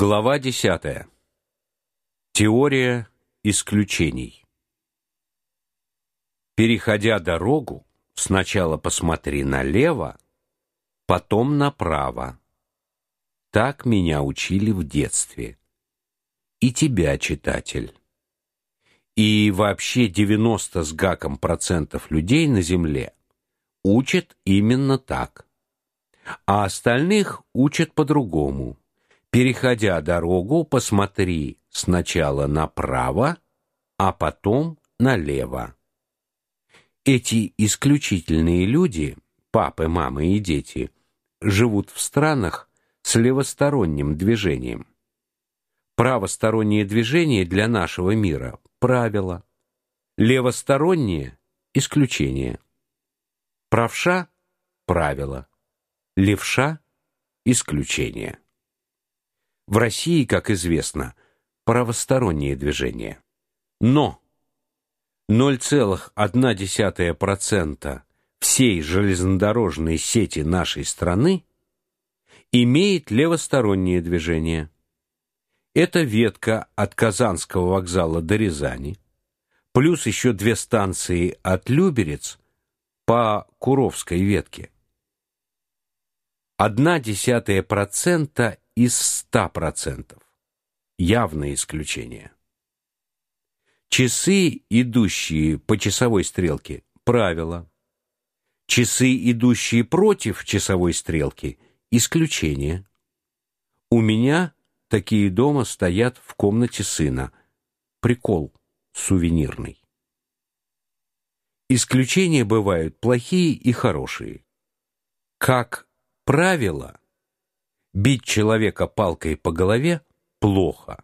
Глава 10. Теория исключений. Переходя дорогу, сначала посмотри налево, потом направо. Так меня учили в детстве. И тебя, читатель. И вообще 90 с гаком процентов людей на земле учат именно так. А остальных учат по-другому Переходя дорогу, посмотри сначала направо, а потом налево. Эти исключительные люди, папы, мамы и дети, живут в странах с левосторонним движением. Правостороннее движение для нашего мира правило. Левостороннее исключение. Правша правило. Левша исключение. В России, как известно, правостороннее движение. Но 0,1% всей железнодорожной сети нашей страны имеет левостороннее движение. Это ветка от Казанского вокзала до Рязани, плюс еще две станции от Люберец по Куровской ветке. Одна десятая процента из 100%. Явное исключение. Часы, идущие по часовой стрелке правило. Часы, идущие против часовой стрелки исключение. У меня такие дома стоят в комнате сына. Прикол сувенирный. Исключения бывают плохие и хорошие. Как правило, бить человека палкой по голове плохо.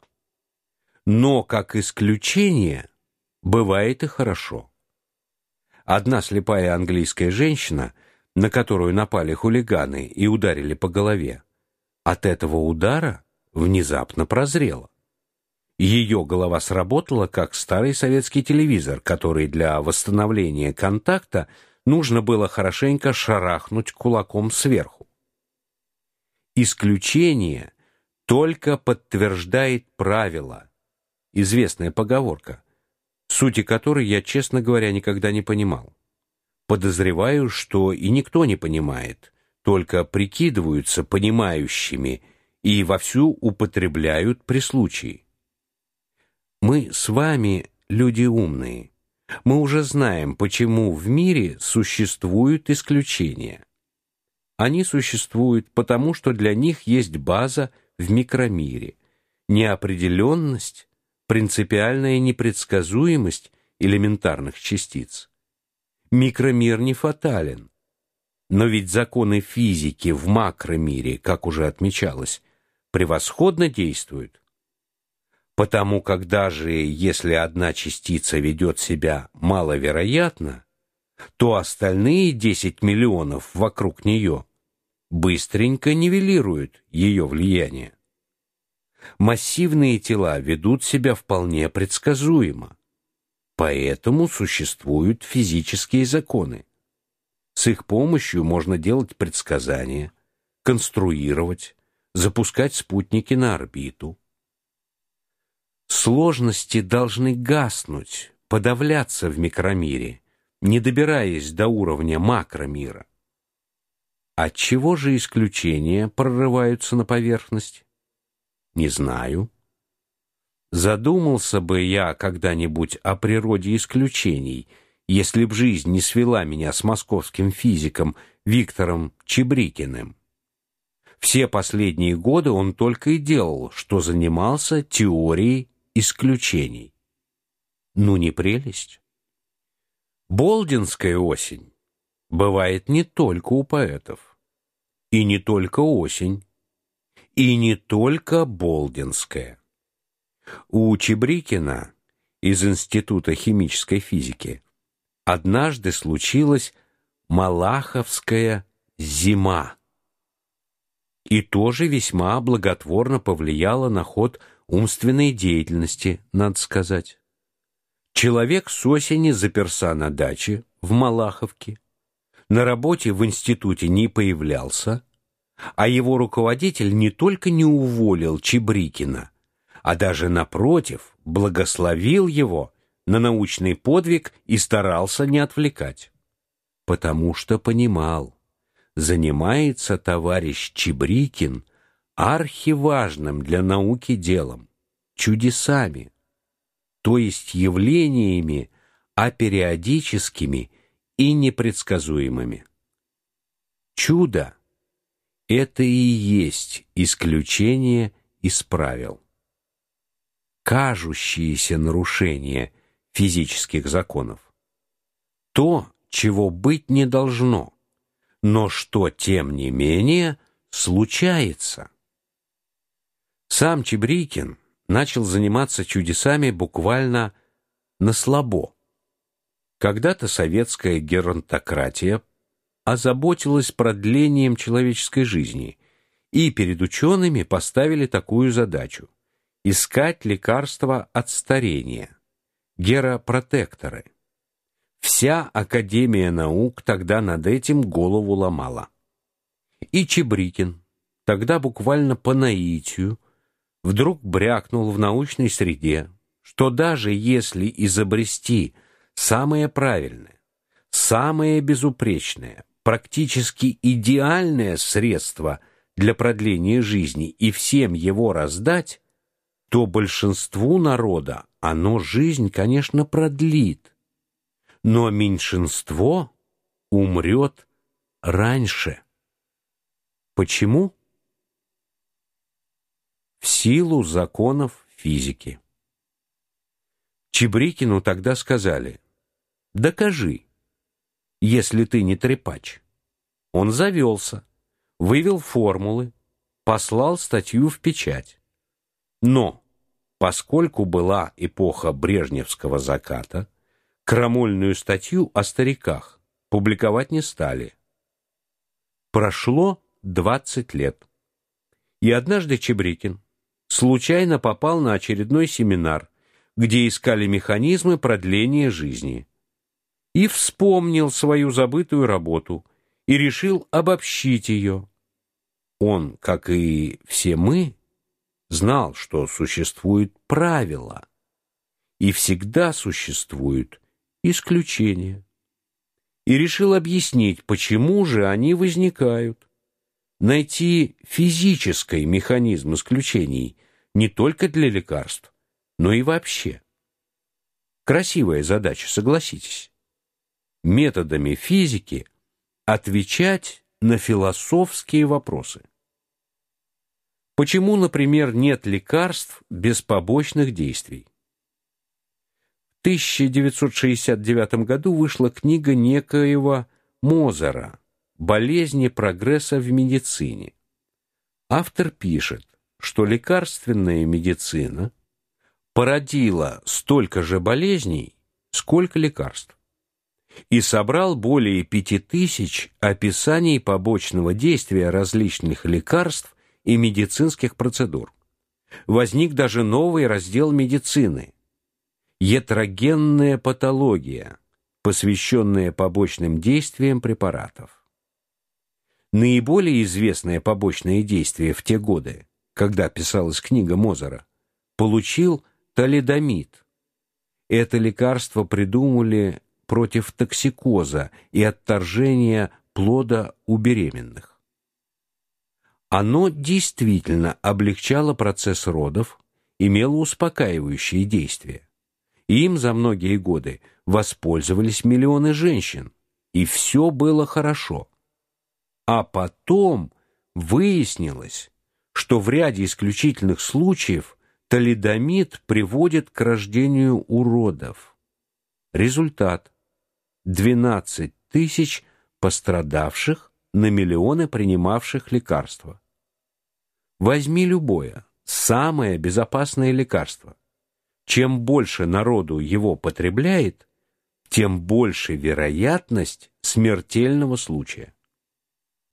Но как исключение бывает и хорошо. Одна слепая английская женщина, на которую напали хулиганы и ударили по голове, от этого удара внезапно прозрела. Ее голова сработала как старый советский телевизор, который для восстановления контакта нужно было хорошенько шарахнуть кулаком сверху. Исключение только подтверждает правило. Известная поговорка, сути которой я, честно говоря, никогда не понимал. Подозреваю, что и никто не понимает, только прикидываются понимающими и вовсю употребляют при случае. Мы с вами люди умные. Мы уже знаем, почему в мире существуют исключения. Они существуют потому, что для них есть база в микромире. Неопределенность, принципиальная непредсказуемость элементарных частиц. Микромир не фатален. Но ведь законы физики в макромире, как уже отмечалось, превосходно действуют. Потому как даже если одна частица ведет себя маловероятно, то остальные 10 миллионов вокруг нее быстренько нивелируют ее влияние. Массивные тела ведут себя вполне предсказуемо. Поэтому существуют физические законы. С их помощью можно делать предсказания, конструировать, запускать спутники на орбиту. Сложности должны гаснуть, подавляться в микромире не добираясь до уровня макромира. От чего же исключения прорываются на поверхность? Не знаю. Задумался бы я когда-нибудь о природе исключений, если б жизнь не свела меня с московским физиком Виктором Чебрикиным. Все последние годы он только и делал, что занимался теорией исключений. Ну не прелесть? Болдинская осень бывает не только у поэтов, и не только осень, и не только болдинская. У Чебрикина из Института химической физики однажды случилась Малаховская зима. И тоже весьма благотворно повлияла на ход умственной деятельности, надо сказать. Человек с осени заперся на даче в Малаховке, на работе в институте не появлялся, А его руководитель не только не уволил Чебрикина, а даже напротив, благословил его на научный подвиг и старался не отвлекать. Потому что понимал, занимается товарищ Чебрикин архиважным для науки делом, чудесами, то есть явлениями апериодическими и непредсказуемыми. Чудо — это и есть исключение из правил. Кажущиеся нарушения физических законов. То, чего быть не должно, но что, тем не менее, случается. Сам Чебрикин начал заниматься чудесами буквально на слабо. Когда-то советская геронтократия озаботилась продлением человеческой жизни, и перед учеными поставили такую задачу искать лекарства от старения, геропротекторы. Вся академия наук тогда над этим голову ломала. И Чебрикин тогда буквально по наитию вдруг брякнул в научной среде, что даже если изобрести самое правильное, самое безупречное, практически идеальное средство для продления жизни и всем его раздать, то большинству народа оно жизнь, конечно, продлит, но меньшинство умрет раньше. Почему? В силу законов физики. Чебрикину тогда сказали: "Докажи, если ты не трепач". Он завелся, вывел формулы, послал статью в печать. Но поскольку была эпоха брежневского заката, крамольную статью о стариках публиковать не стали. Прошло 20 лет. И однажды Чебрикин случайно попал на очередной семинар где искали механизмы продления жизни. И вспомнил свою забытую работу и решил обобщить ее. Он, как и все мы, знал, что существуют правила, и всегда существуют исключения. И решил объяснить, почему же они возникают. Найти физический механизм исключений не только для лекарств, но и вообще. Красивая задача, согласитесь. Методами физики отвечать на философские вопросы. Почему, например, нет лекарств без побочных действий? В 1969 году вышла книга некоего Мозера Болезни прогресса в медицине. Автор пишет, что лекарственная медицина – породила столько же болезней, сколько лекарств. И собрал более пяти тысяч описаний побочного действия различных лекарств и медицинских процедур. Возник даже новый раздел медицины ятрогенная патология, посвященная побочным действиям препаратов. Наиболее известное побочное действие в те годы, когда писалась книга Мозера, получил талидомид. Это лекарство придумали против токсикоза и отторжения плода у беременных. Оно действительно облегчало процесс родов, имело успокаивающее действие. Им за многие годы воспользовались миллионы женщин, и все было хорошо. А потом выяснилось, что в ряде исключительных случаев талидомид приводит к рождению уродов. Результат 12 тысяч пострадавших на миллионы принимавших лекарства. Возьми любое, самое безопасное лекарство. Чем больше народу его потребляет, тем больше вероятность смертельного случая.